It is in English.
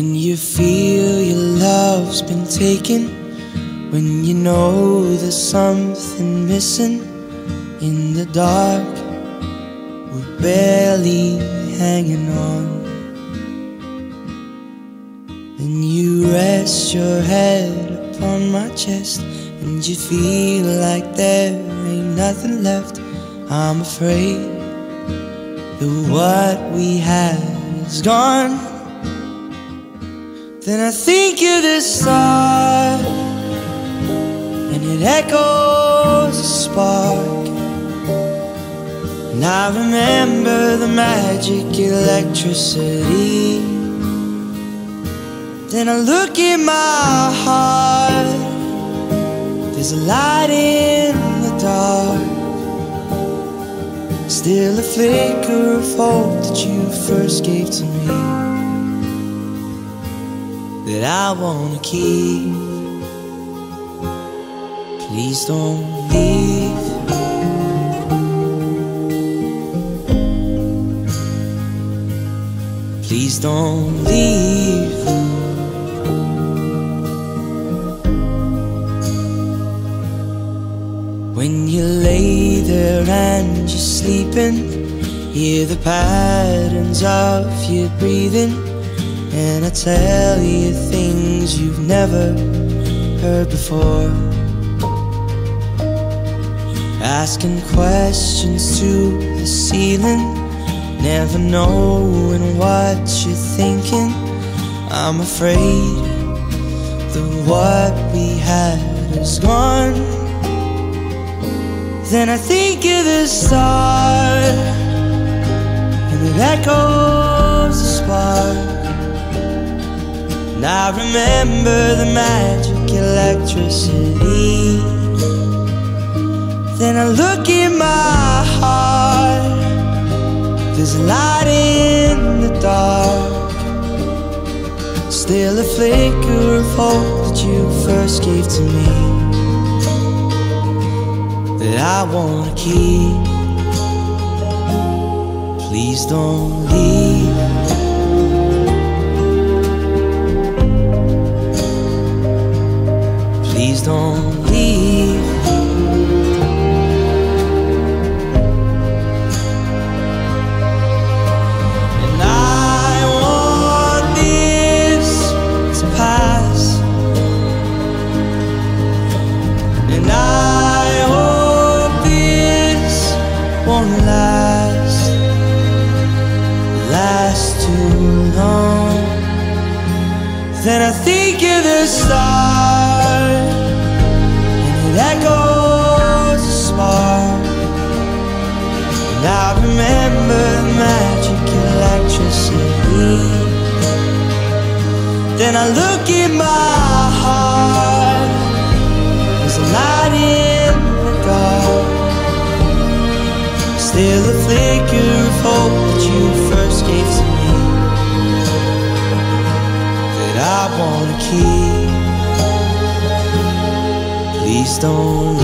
When you feel your love's been taken, when you know there's something missing in the dark, we're barely hanging on. And you rest your head upon my chest, and you feel like there ain't nothing left. I'm afraid that what we had is gone. Then I think of the start, and it echoes a spark. And I remember the magic electricity. Then I look in my heart, there's a light in the dark. Still a flicker of hope that you first gave to me that I wanna keep. Please don't leave. Please don't leave. When you lay there and you're sleeping, hear the patterns of your breathing. And I tell you things you've never heard before. Asking questions to the ceiling, never knowing what you're thinking. I'm afraid that what we had is gone. Then I think of the star, and it echoes a spark. And I remember the magic electricity. Then I look in my heart, there's a light in the dark. Still a flicker of hope that you first gave to me. That I wanna keep. Please don't leave. Please don't leave. And I want this to pass, and I hope this won't last, last too long. Then I think of the stars I look in my heart There's a light in the dark. Still a flicker of hope that you first gave to me That I wanna keep. Please don't